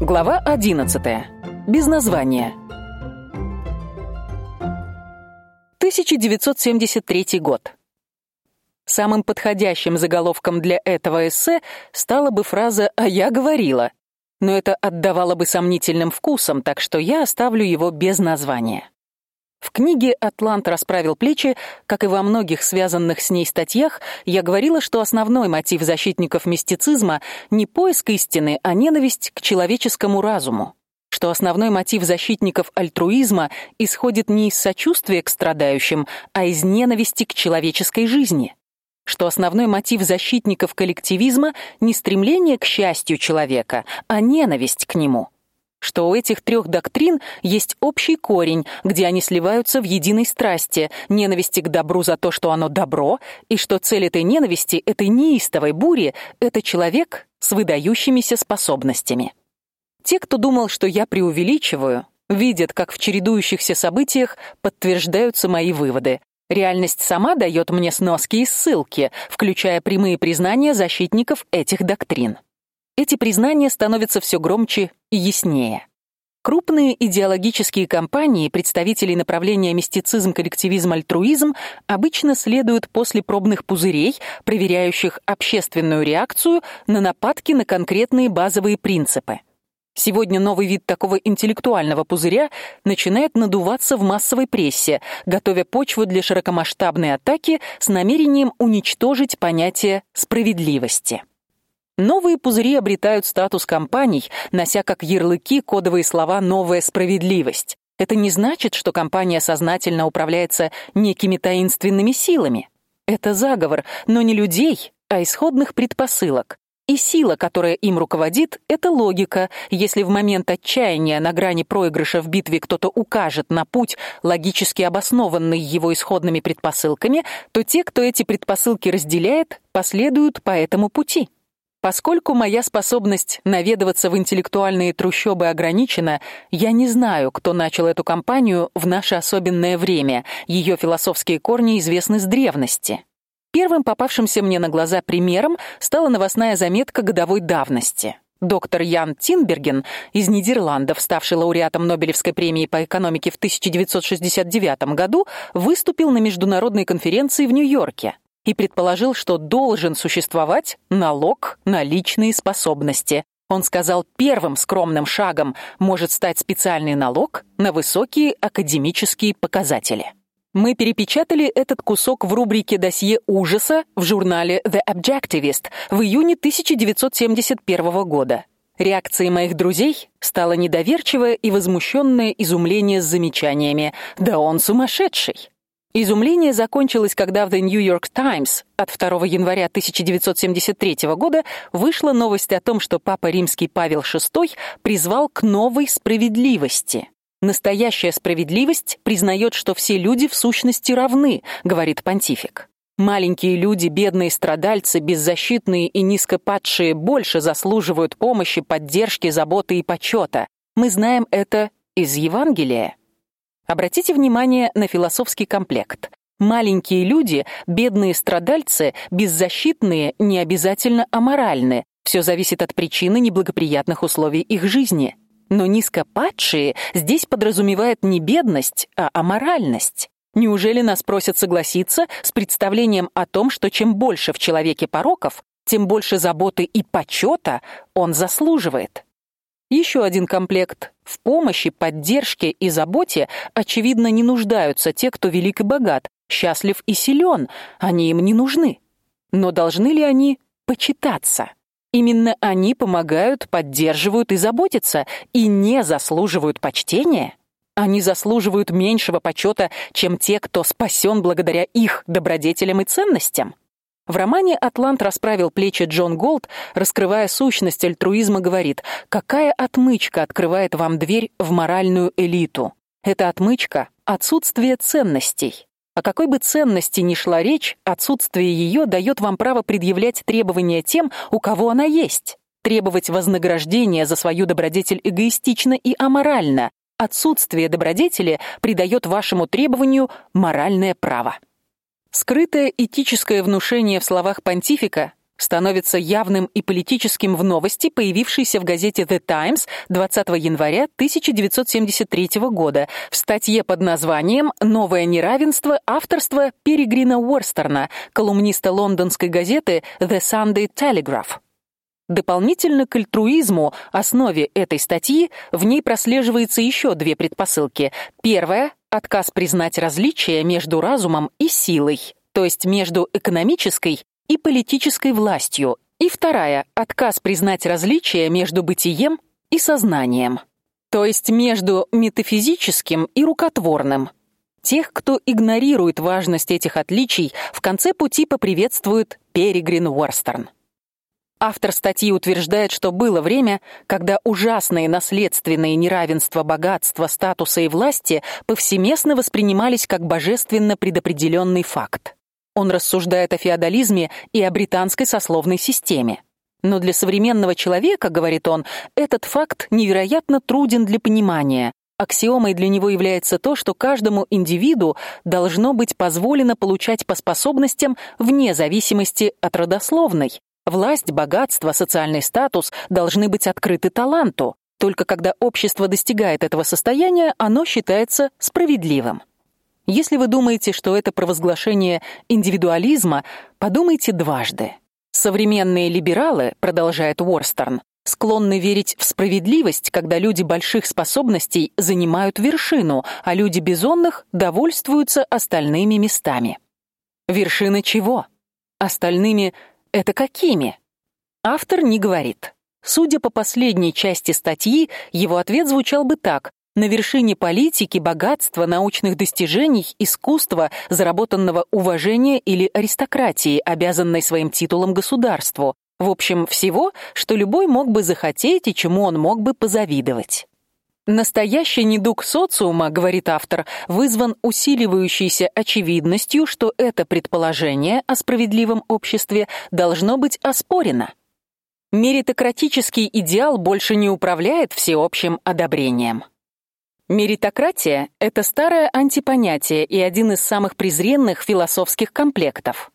Глава 11. Без названия. 1973 год. Самым подходящим заголовком для этого эссе стала бы фраза «а я говорила», но это отдавало бы сомнительным вкусом, так что я оставлю его без названия. В книге Атлант расправил плечи, как и во многих связанных с ней статьях, я говорила, что основной мотив защитников мистицизма не поиск истины, а ненависть к человеческому разуму. Что основной мотив защитников альтруизма исходит не из сочувствия к страдающим, а из ненависти к человеческой жизни. Что основной мотив защитников коллективизма не стремление к счастью человека, а ненависть к нему что у этих трех доктрин есть общий корень, где они сливаются в единой страсти ненависти к добру за то, что оно добро, и что цель этой ненависти, этой неистовой бури это человек с выдающимися способностями. Те, кто думал, что я преувеличиваю, видят, как в чередующихся событиях подтверждаются мои выводы. Реальность сама дает мне сноски и ссылки, включая прямые признания защитников этих доктрин эти признания становятся все громче и яснее. Крупные идеологические компании, представители направления мистицизм, коллективизм, альтруизм, обычно следуют после пробных пузырей, проверяющих общественную реакцию на нападки на конкретные базовые принципы. Сегодня новый вид такого интеллектуального пузыря начинает надуваться в массовой прессе, готовя почву для широкомасштабной атаки с намерением уничтожить понятие справедливости. Новые пузыри обретают статус компаний, нося как ярлыки кодовые слова «новая справедливость». Это не значит, что компания сознательно управляется некими таинственными силами. Это заговор, но не людей, а исходных предпосылок. И сила, которая им руководит, это логика. Если в момент отчаяния на грани проигрыша в битве кто-то укажет на путь, логически обоснованный его исходными предпосылками, то те, кто эти предпосылки разделяет, последуют по этому пути. Поскольку моя способность наведываться в интеллектуальные трущобы ограничена, я не знаю, кто начал эту кампанию в наше особенное время. Ее философские корни известны с древности. Первым попавшимся мне на глаза примером стала новостная заметка годовой давности. Доктор Ян Тинберген из Нидерландов, ставший лауреатом Нобелевской премии по экономике в 1969 году, выступил на международной конференции в Нью-Йорке и предположил, что должен существовать налог на личные способности. Он сказал, первым скромным шагом может стать специальный налог на высокие академические показатели. Мы перепечатали этот кусок в рубрике «Досье ужаса» в журнале The Objectivist в июне 1971 года. Реакцией моих друзей стало недоверчивое и возмущенное изумление с замечаниями: "Да он сумасшедший". Изумление закончилось, когда в The New York Times от 2 января 1973 года вышла новость о том, что папа римский Павел VI призвал к новой справедливости. Настоящая справедливость признает, что все люди в сущности равны, говорит понтифик. Маленькие люди, бедные страдальцы, беззащитные и низкопадшие больше заслуживают помощи, поддержки, заботы и почета. Мы знаем это из Евангелия. Обратите внимание на философский комплект. Маленькие люди, бедные страдальцы, беззащитные, не обязательно аморальны. Все зависит от причины неблагоприятных условий их жизни. Но низкопадшие здесь подразумевает не бедность, а аморальность. Неужели нас просят согласиться с представлением о том, что чем больше в человеке пороков, тем больше заботы и почета он заслуживает? Еще один комплект. В помощи, поддержке и заботе очевидно не нуждаются те, кто велик и богат, счастлив и силен. Они им не нужны. Но должны ли они почитаться? Именно они помогают, поддерживают и заботятся и не заслуживают почтения. Они заслуживают меньшего почета, чем те, кто спасен благодаря их добродетелям и ценностям. В романе Атлант расправил плечи Джон Голд, раскрывая сущность альтруизма, говорит: "Какая отмычка открывает вам дверь в моральную элиту? Это отмычка отсутствие ценностей. О какой бы ценности ни шла речь, отсутствие ее дает вам право предъявлять требования тем, у кого она есть. Требовать вознаграждения за свою добродетель эгоистично и аморально. Отсутствие добродетели придает вашему требованию моральное право. Скрытое этическое внушение в словах понтифика становится явным и политическим в новости, появившейся в газете The Times 20 января 1973 года в статье под названием Новое неравенство авторства Перегрина Уорстерна, колумниста лондонской газеты The Sunday Telegraph. Дополнительно к альтруизму, основе этой статьи, в ней прослеживается еще две предпосылки. Первая отказ признать различия между разумом и силой, то есть между экономической и политической властью, и вторая отказ признать различия между бытием и сознанием, то есть между метафизическим и рукотворным. Тех, кто игнорирует важность этих отличий, в конце пути поприветствует Перегрин Уорстерн. Автор статьи утверждает, что было время, когда ужасные наследственные неравенства богатства, статуса и власти повсеместно воспринимались как божественно предопределенный факт. Он рассуждает о феодализме и о британской сословной системе. Но для современного человека, говорит он, этот факт невероятно труден для понимания. Аксиомой для него является то, что каждому индивиду должно быть позволено получать по способностям вне зависимости от родословной. Власть, богатство, социальный статус должны быть открыты таланту. Только когда общество достигает этого состояния, оно считается справедливым. Если вы думаете, что это провозглашение индивидуализма, подумайте дважды. Современные либералы, продолжает Уорстерн, склонны верить в справедливость, когда люди больших способностей занимают вершину, а люди бизонных довольствуются остальными местами. Вершины чего? Остальными это какими? Автор не говорит. Судя по последней части статьи, его ответ звучал бы так: на вершине политики, богатства, научных достижений, искусства, заработанного уважения или аристократии, обязанной своим титулом государству. В общем, всего, что любой мог бы захотеть и чему он мог бы позавидовать. Настоящий недуг социума, говорит автор, вызван усиливающейся очевидностью, что это предположение о справедливом обществе должно быть оспорено. Меритократический идеал больше не управляет всеобщим одобрением. Меритократия это старое антипонятие и один из самых презренных философских комплектов.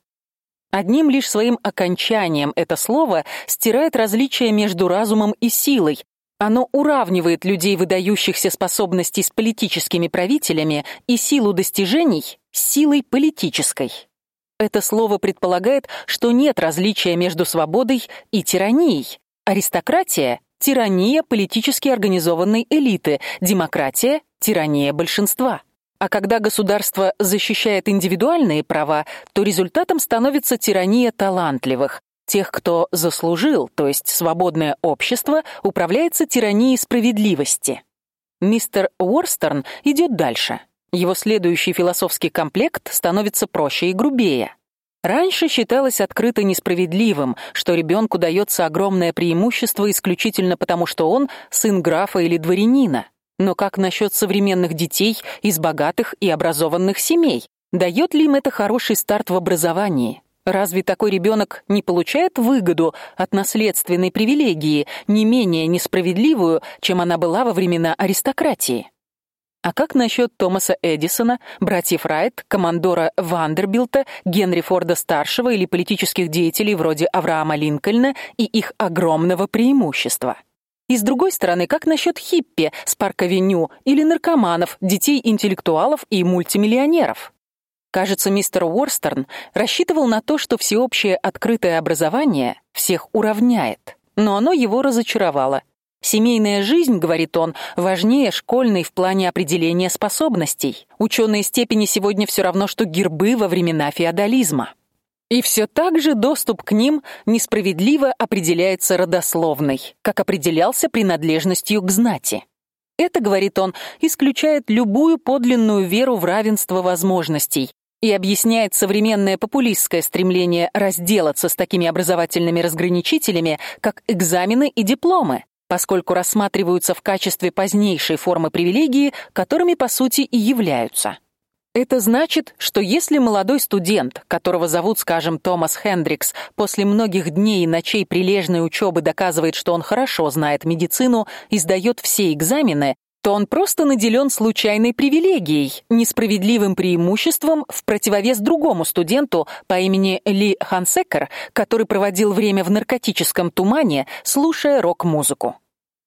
Одним лишь своим окончанием это слово стирает различие между разумом и силой. Оно уравнивает людей выдающихся способностей с политическими правителями и силу достижений с силой политической. Это слово предполагает, что нет различия между свободой и тиранией. Аристократия тирания политически организованной элиты, демократия тирания большинства. А когда государство защищает индивидуальные права, то результатом становится тирания талантливых. Тех, кто заслужил, то есть свободное общество, управляется тиранией справедливости. Мистер Уорстерн идет дальше. Его следующий философский комплект становится проще и грубее. Раньше считалось открыто несправедливым, что ребенку дается огромное преимущество исключительно потому, что он сын графа или дворянина. Но как насчет современных детей из богатых и образованных семей? Дает ли им это хороший старт в образовании? Разве такой ребенок не получает выгоду от наследственной привилегии, не менее несправедливую, чем она была во времена аристократии? А как насчет Томаса Эдисона, братьев Райт, командора Вандербилта, Генри Форда старшего или политических деятелей вроде Авраама Линкольна и их огромного преимущества? И с другой стороны, как насчет хиппи с парк-авеню или наркоманов, детей интеллектуалов и мультимиллионеров? Кажется, мистер Уорстерн рассчитывал на то, что всеобщее открытое образование всех уравняет, но оно его разочаровало. Семейная жизнь, говорит он, важнее школьной в плане определения способностей. Ученые степени сегодня все равно что гербы во времена феодализма. И все так же доступ к ним несправедливо определяется родословной, как определялся принадлежностью к знати. Это, говорит он, исключает любую подлинную веру в равенство возможностей и объясняет современное популистское стремление разделаться с такими образовательными разграничителями, как экзамены и дипломы поскольку рассматриваются в качестве позднейшей формы привилегии, которыми по сути и являются. Это значит, что если молодой студент, которого зовут, скажем, Томас Хендрикс, после многих дней и ночей прилежной учебы доказывает, что он хорошо знает медицину и сдает все экзамены, то он просто наделен случайной привилегией, несправедливым преимуществом в противовес другому студенту по имени Ли Хансекер, который проводил время в наркотическом тумане, слушая рок-музыку.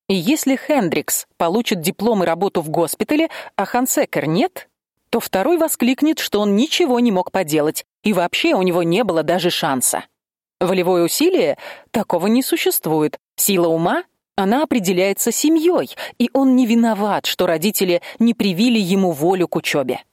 И если Хендрикс получит диплом и работу в госпитале, а Хансекер нет, то второй воскликнет, что он ничего не мог поделать, и вообще у него не было даже шанса. Волевое усилие такого не существует. Сила ума она определяется семьей, и он не виноват, что родители не привили ему волю к учебе.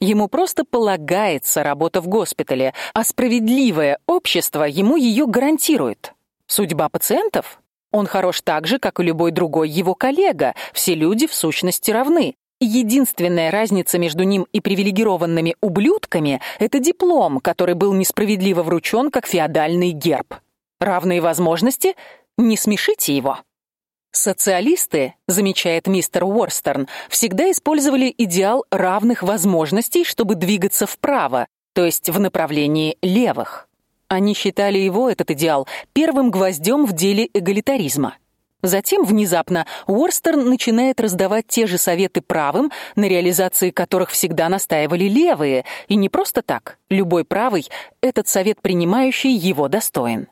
Ему просто полагается работа в госпитале, а справедливое общество ему ее гарантирует. Судьба пациентов? Он хорош так же, как и любой другой его коллега. Все люди в сущности равны. Единственная разница между ним и привилегированными ублюдками это диплом, который был несправедливо вручен как феодальный герб. Равные возможности? Не смешите его. Социалисты, замечает мистер Уорстерн, всегда использовали идеал равных возможностей, чтобы двигаться вправо, то есть в направлении левых. Они считали его этот идеал первым гвоздем в деле эгалитаризма. Затем внезапно Уорстерн начинает раздавать те же советы правым, на реализации которых всегда настаивали левые, и не просто так. Любой правый этот совет принимающий его достоин.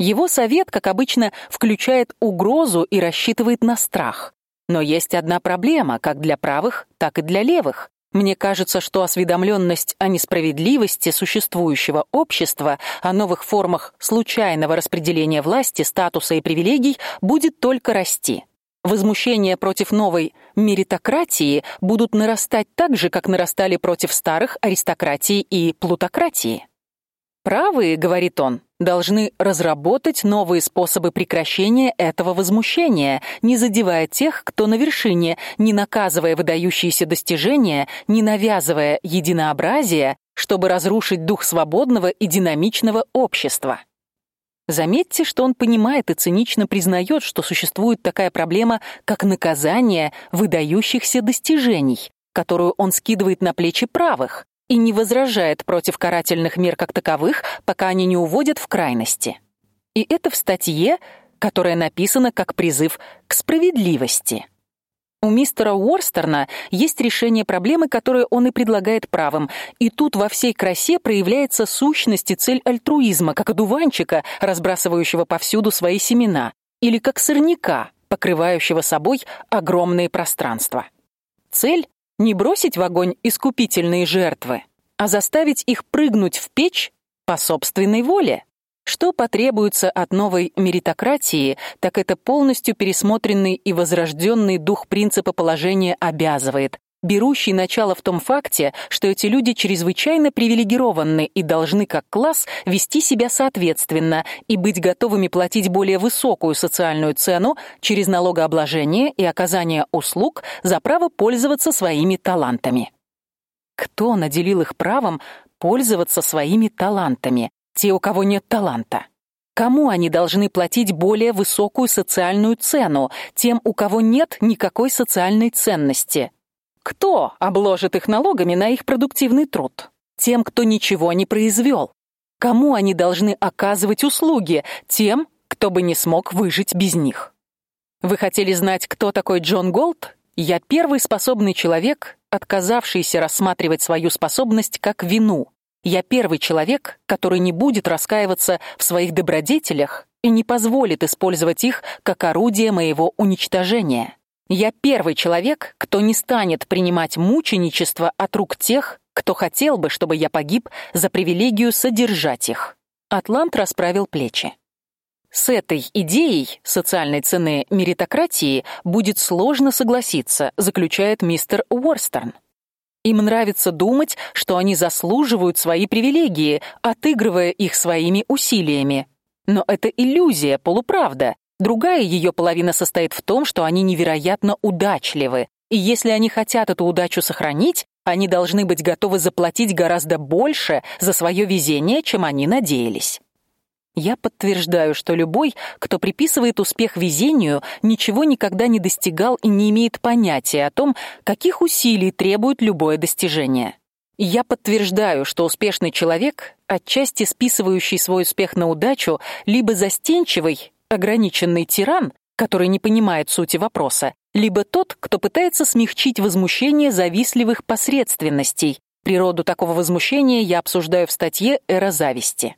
Его совет, как обычно, включает угрозу и рассчитывает на страх. Но есть одна проблема, как для правых, так и для левых. Мне кажется, что осведомленность о несправедливости существующего общества, о новых формах случайного распределения власти, статуса и привилегий будет только расти. Возмущения против новой меритократии будут нарастать так же, как нарастали против старых аристократии и плутократии. Правые, говорит он, должны разработать новые способы прекращения этого возмущения, не задевая тех, кто на вершине, не наказывая выдающиеся достижения, не навязывая единообразие, чтобы разрушить дух свободного и динамичного общества. Заметьте, что он понимает и цинично признает, что существует такая проблема, как наказание выдающихся достижений, которую он скидывает на плечи правых, и не возражает против карательных мер как таковых, пока они не уводят в крайности. И это в статье, которая написана как призыв к справедливости. У мистера Уорстерна есть решение проблемы, которое он и предлагает правым, и тут во всей красе проявляется сущность и цель альтруизма, как одуванчика, разбрасывающего повсюду свои семена, или как сорняка, покрывающего собой огромные пространства. Цель не бросить в огонь искупительные жертвы, а заставить их прыгнуть в печь по собственной воле. Что потребуется от новой меритократии, так это полностью пересмотренный и возрожденный дух принципа положения обязывает, берущий начало в том факте, что эти люди чрезвычайно привилегированы и должны как класс вести себя соответственно и быть готовыми платить более высокую социальную цену через налогообложение и оказание услуг за право пользоваться своими талантами. Кто наделил их правом пользоваться своими талантами? Те, у кого нет таланта. Кому они должны платить более высокую социальную цену? Тем, у кого нет никакой социальной ценности. Кто обложит их налогами на их продуктивный труд? Тем, кто ничего не произвел. Кому они должны оказывать услуги? Тем, кто бы не смог выжить без них. Вы хотели знать, кто такой Джон Голд? Я первый способный человек, отказавшийся рассматривать свою способность как вину. Я первый человек, который не будет раскаиваться в своих добродетелях и не позволит использовать их как орудие моего уничтожения. Я первый человек, кто не станет принимать мученичество от рук тех, кто хотел бы, чтобы я погиб за привилегию содержать их. Атлант расправил плечи. С этой идеей социальной цены меритократии будет сложно согласиться, заключает мистер Уорстерн. Им нравится думать, что они заслуживают свои привилегии, отыгрывая их своими усилиями. Но это иллюзия, полуправда. Другая ее половина состоит в том, что они невероятно удачливы, и если они хотят эту удачу сохранить, они должны быть готовы заплатить гораздо больше за свое везение, чем они надеялись. Я подтверждаю, что любой, кто приписывает успех везению, ничего никогда не достигал и не имеет понятия о том, каких усилий требует любое достижение. Я подтверждаю, что успешный человек, отчасти списывающий свой успех на удачу, либо застенчивый, ограниченный тиран, который не понимает сути вопроса, либо тот, кто пытается смягчить возмущение завистливых посредственностей. Природу такого возмущения я обсуждаю в статье Эра зависти.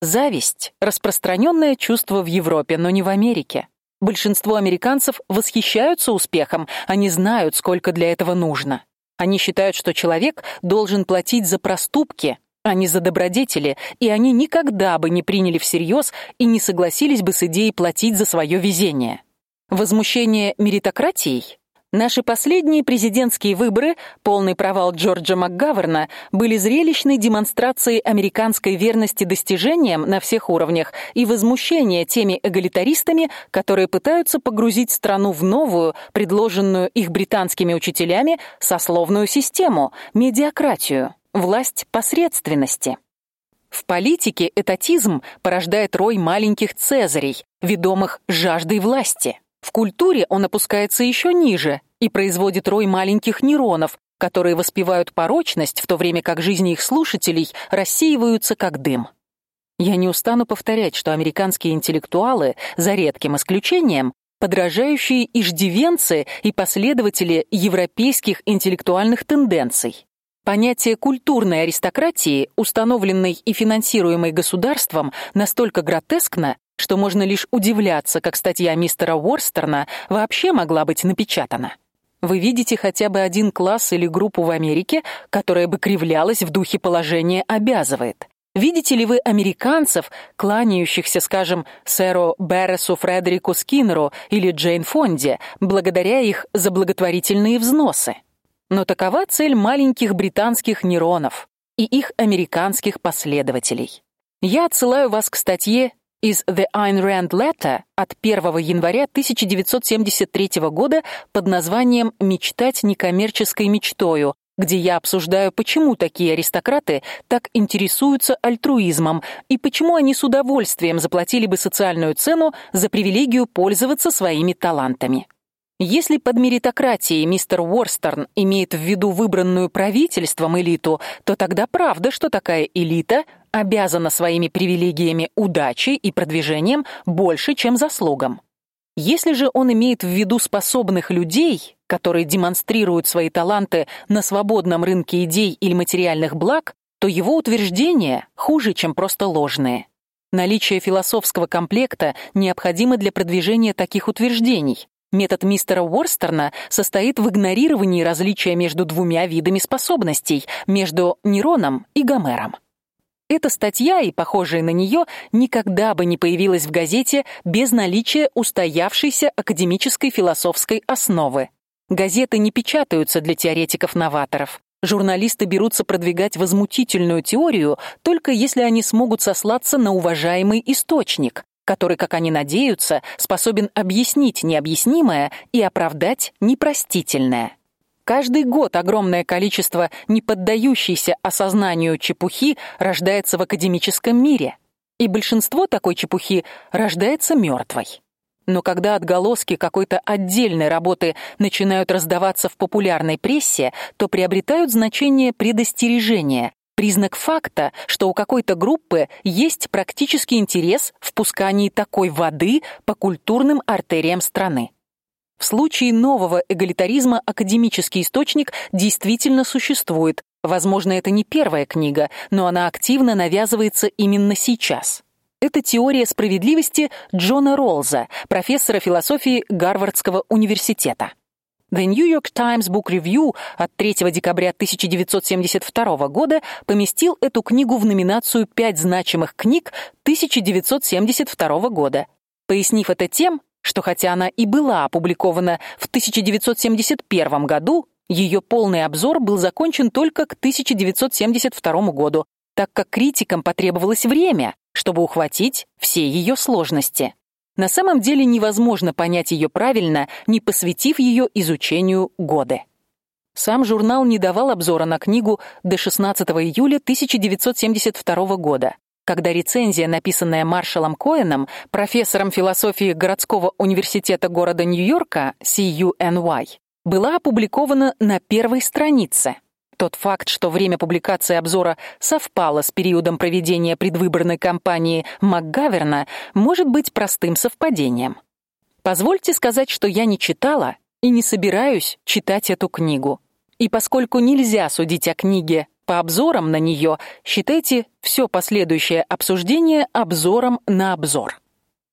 Зависть распространенное чувство в Европе, но не в Америке. Большинство американцев восхищаются успехом, они знают, сколько для этого нужно. Они считают, что человек должен платить за проступки, не за добродетели, и они никогда бы не приняли всерьез и не согласились бы с идеей платить за свое везение. Возмущение меритократией Наши последние президентские выборы, полный провал Джорджа МакГаверна, были зрелищной демонстрацией американской верности достижениям на всех уровнях и возмущения теми эгалитаристами, которые пытаются погрузить страну в новую, предложенную их британскими учителями, сословную систему, медиакратию, власть посредственности. В политике этатизм порождает рой маленьких цезарей, ведомых жаждой власти. В культуре он опускается еще ниже и производит рой маленьких нейронов, которые воспевают порочность, в то время как жизни их слушателей рассеиваются как дым. Я не устану повторять, что американские интеллектуалы, за редким исключением, подражающие иждивенцы и последователи европейских интеллектуальных тенденций. Понятие культурной аристократии, установленной и финансируемой государством, настолько гротескно, что можно лишь удивляться, как статья мистера Уорстерна вообще могла быть напечатана. Вы видите хотя бы один класс или группу в Америке, которая бы кривлялась в духе положения обязывает. Видите ли вы американцев, кланяющихся, скажем, сэру Берресу Фредерику Скиннеру или Джейн Фонде, благодаря их за благотворительные взносы? Но такова цель маленьких британских нейронов и их американских последователей. Я отсылаю вас к статье из The Ayn Rand Letter от 1 января 1973 года под названием «Мечтать некоммерческой мечтою», где я обсуждаю, почему такие аристократы так интересуются альтруизмом и почему они с удовольствием заплатили бы социальную цену за привилегию пользоваться своими талантами. Если под меритократией мистер Уорстерн имеет в виду выбранную правительством элиту, то тогда правда, что такая элита обязана своими привилегиями удачи и продвижением больше, чем заслугам. Если же он имеет в виду способных людей, которые демонстрируют свои таланты на свободном рынке идей или материальных благ, то его утверждения хуже, чем просто ложные. Наличие философского комплекта необходимо для продвижения таких утверждений. Метод мистера Уорстерна состоит в игнорировании различия между двумя видами способностей, между Нероном и Гомером. Эта статья и похожая на нее никогда бы не появилась в газете без наличия устоявшейся академической философской основы. Газеты не печатаются для теоретиков-новаторов. Журналисты берутся продвигать возмутительную теорию только если они смогут сослаться на уважаемый источник, который, как они надеются, способен объяснить необъяснимое и оправдать непростительное. Каждый год огромное количество неподдающейся осознанию чепухи рождается в академическом мире, и большинство такой чепухи рождается мертвой. Но когда отголоски какой-то отдельной работы начинают раздаваться в популярной прессе, то приобретают значение предостережения, признак факта, что у какой-то группы есть практический интерес в пускании такой воды по культурным артериям страны. В случае нового эгалитаризма академический источник действительно существует. Возможно, это не первая книга, но она активно навязывается именно сейчас. Это теория справедливости Джона Роллза, профессора философии Гарвардского университета. The New York Times Book Review от 3 декабря 1972 года поместил эту книгу в номинацию «Пять значимых книг 1972 года», пояснив это тем, что хотя она и была опубликована в 1971 году, ее полный обзор был закончен только к 1972 году, так как критикам потребовалось время, чтобы ухватить все ее сложности. На самом деле невозможно понять ее правильно, не посвятив ее изучению годы. Сам журнал не давал обзора на книгу до 16 июля 1972 года когда рецензия, написанная Маршалом Коэном, профессором философии городского университета города Нью-Йорка, CUNY, была опубликована на первой странице. Тот факт, что время публикации обзора совпало с периодом проведения предвыборной кампании МакГаверна, может быть простым совпадением. Позвольте сказать, что я не читала и не собираюсь читать эту книгу. И поскольку нельзя судить о книге по обзорам на нее, считайте все последующее обсуждение обзором на обзор.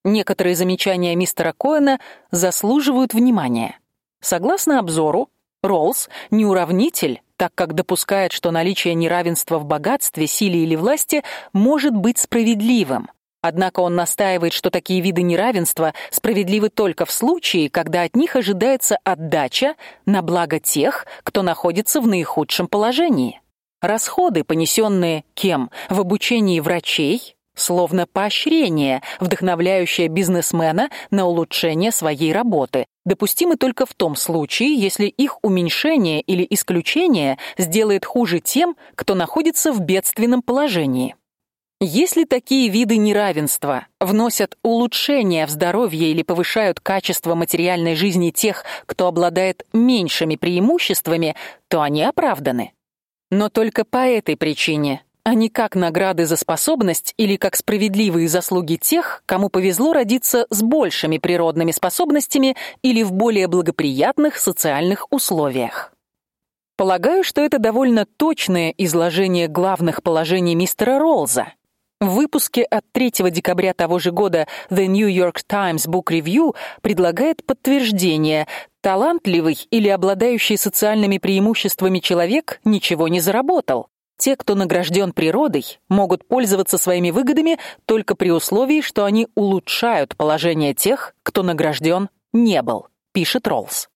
Некоторые замечания мистера Коэна заслуживают внимания. Согласно обзору, Роллс не уравнитель, так как допускает, что наличие неравенства в богатстве, силе или власти может быть справедливым. Однако он настаивает, что такие виды неравенства справедливы только в случае, когда от них ожидается отдача на благо тех, кто находится в наихудшем положении. Расходы, понесенные кем в обучении врачей, словно поощрение, вдохновляющее бизнесмена на улучшение своей работы, допустимы только в том случае, если их уменьшение или исключение сделает хуже тем, кто находится в бедственном положении. Если такие виды неравенства вносят улучшение в здоровье или повышают качество материальной жизни тех, кто обладает меньшими преимуществами, то они оправданы. Но только по этой причине, а не как награды за способность или как справедливые заслуги тех, кому повезло родиться с большими природными способностями или в более благоприятных социальных условиях. Полагаю, что это довольно точное изложение главных положений мистера Ролза. В выпуске от 3 декабря того же года The New York Times Book Review предлагает подтверждение: талантливый или обладающий социальными преимуществами человек ничего не заработал. Те, кто награжден природой, могут пользоваться своими выгодами только при условии, что они улучшают положение тех, кто награжден не был, пишет Роллс.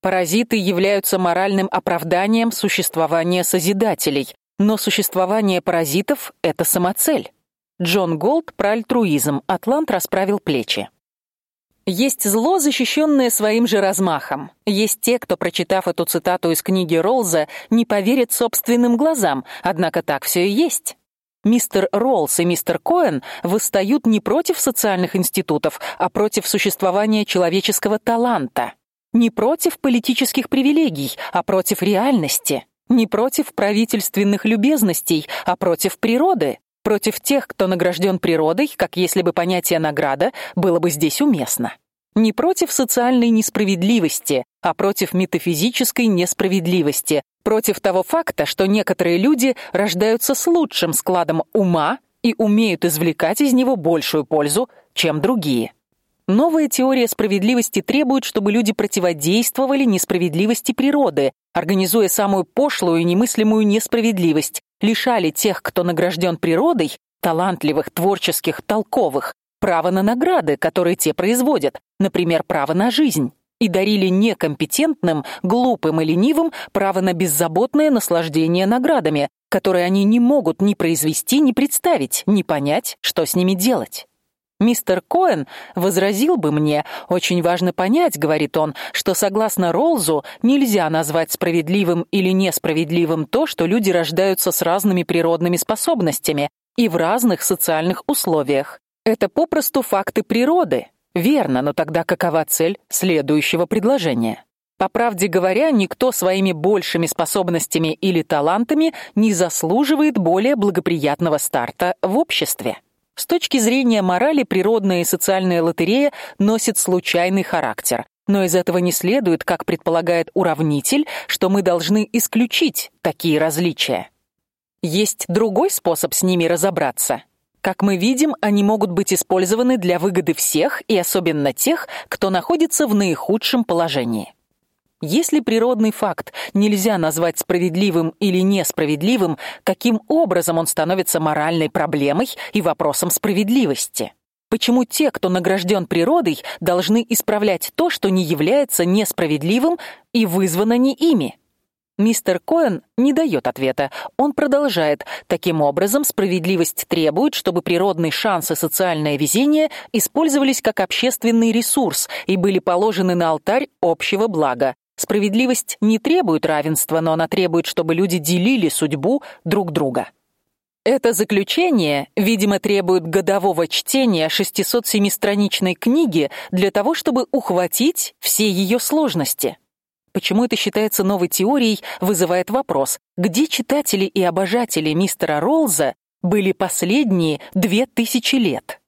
Паразиты являются моральным оправданием существования созидателей, но существование паразитов это самоцель. Джон Голт про альтруизм. Атлант расправил плечи. Есть зло, защищенное своим же размахом. Есть те, кто, прочитав эту цитату из книги Ролза, не поверит собственным глазам, однако так все и есть. Мистер Ролз и мистер Коэн восстают не против социальных институтов, а против существования человеческого таланта. Не против политических привилегий, а против реальности. Не против правительственных любезностей, а против природы против тех, кто награжден природой, как если бы понятие награда было бы здесь уместно. Не против социальной несправедливости, а против метафизической несправедливости, против того факта, что некоторые люди рождаются с лучшим складом ума и умеют извлекать из него большую пользу, чем другие. Новая теория справедливости требует, чтобы люди противодействовали несправедливости природы, организуя самую пошлую и немыслимую несправедливость, лишали тех, кто награжден природой, талантливых, творческих, толковых, права на награды, которые те производят, например, право на жизнь, и дарили некомпетентным, глупым и ленивым право на беззаботное наслаждение наградами, которые они не могут ни произвести, ни представить, ни понять, что с ними делать. Мистер Коэн возразил бы мне, очень важно понять, говорит он, что согласно Ролзу нельзя назвать справедливым или несправедливым то, что люди рождаются с разными природными способностями и в разных социальных условиях. Это попросту факты природы. Верно, но тогда какова цель следующего предложения? По правде говоря, никто своими большими способностями или талантами не заслуживает более благоприятного старта в обществе. С точки зрения морали природная и социальная лотерея носит случайный характер. Но из этого не следует, как предполагает уравнитель, что мы должны исключить такие различия. Есть другой способ с ними разобраться. Как мы видим, они могут быть использованы для выгоды всех и особенно тех, кто находится в наихудшем положении. Если природный факт нельзя назвать справедливым или несправедливым, каким образом он становится моральной проблемой и вопросом справедливости? Почему те, кто награжден природой, должны исправлять то, что не является несправедливым и вызвано не ими? Мистер Коэн не дает ответа. Он продолжает: таким образом, справедливость требует, чтобы природный шанс и социальное везение использовались как общественный ресурс и были положены на алтарь общего блага. Справедливость не требует равенства, но она требует, чтобы люди делили судьбу друг друга. Это заключение, видимо, требует годового чтения 607-страничной книги для того, чтобы ухватить все ее сложности. Почему это считается новой теорией, вызывает вопрос: где читатели и обожатели мистера Ролза были последние две тысячи лет?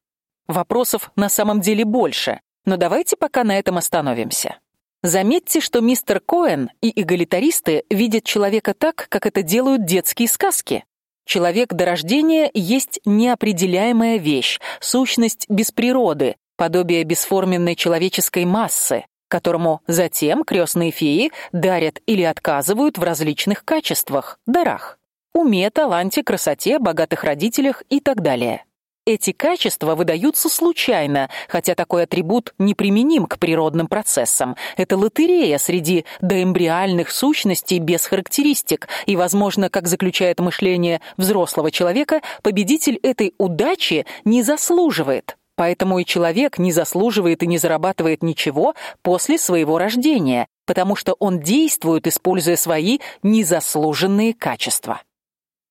Вопросов на самом деле больше. Но давайте пока на этом остановимся. Заметьте, что мистер Коэн и эгалитаристы видят человека так, как это делают детские сказки. Человек до рождения есть неопределяемая вещь, сущность без природы, подобие бесформенной человеческой массы, которому затем крестные феи дарят или отказывают в различных качествах, дарах: уме, таланте, красоте, богатых родителях и так далее. Эти качества выдаются случайно, хотя такой атрибут неприменим к природным процессам. Это лотерея среди доэмбриальных сущностей без характеристик, и, возможно, как заключает мышление взрослого человека, победитель этой удачи не заслуживает. Поэтому и человек не заслуживает и не зарабатывает ничего после своего рождения, потому что он действует, используя свои незаслуженные качества.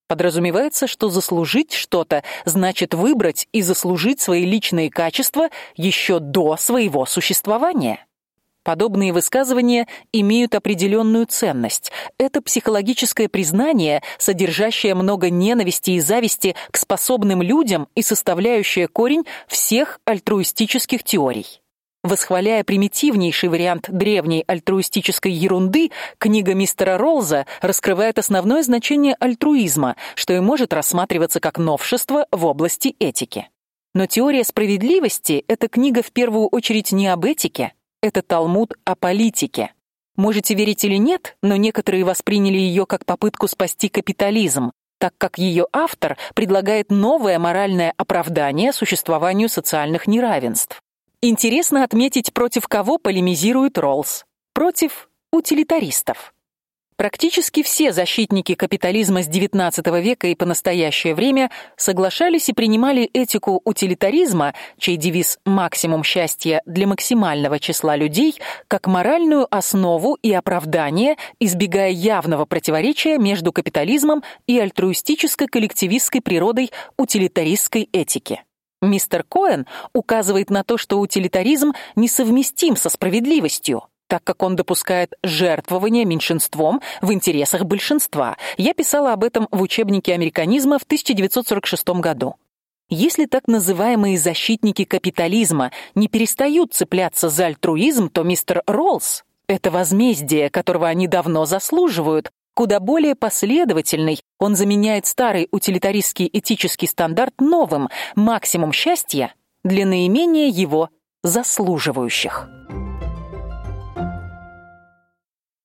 Подразумевается, что заслужить что-то значит выбрать и заслужить свои личные качества еще до своего существования. Подобные высказывания имеют определенную ценность. Это психологическое признание, содержащее много ненависти и зависти к способным людям и составляющее корень всех альтруистических теорий. Восхваляя примитивнейший вариант древней альтруистической ерунды, книга мистера Ролза раскрывает основное значение альтруизма, что и может рассматриваться как новшество в области этики. Но теория справедливости это книга в первую очередь не об этике, это Талмуд о политике. Можете верить или нет, но некоторые восприняли ее как попытку спасти капитализм, так как ее автор предлагает новое моральное оправдание существованию социальных неравенств. Интересно отметить, против кого полемизирует Ролз. Против утилитаристов. Практически все защитники капитализма с XIX века и по настоящее время соглашались и принимали этику утилитаризма, чей девиз максимум счастья для максимального числа людей, как моральную основу и оправдание, избегая явного противоречия между капитализмом и альтруистической коллективистской природой утилитаристской этики. Мистер Коэн указывает на то, что утилитаризм несовместим со справедливостью, так как он допускает жертвование меньшинством в интересах большинства. Я писала об этом в учебнике американизма в 1946 году. Если так называемые защитники капитализма не перестают цепляться за альтруизм, то мистер Роллс это возмездие, которого они давно заслуживают, куда более последовательный, он заменяет старый утилитаристский этический стандарт новым максимум счастья для наименее его заслуживающих.